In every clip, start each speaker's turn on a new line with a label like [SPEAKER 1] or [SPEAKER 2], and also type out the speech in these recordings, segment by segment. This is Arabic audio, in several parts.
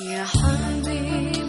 [SPEAKER 1] Yeah, honey.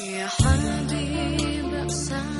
[SPEAKER 1] يا حبيب بأسامي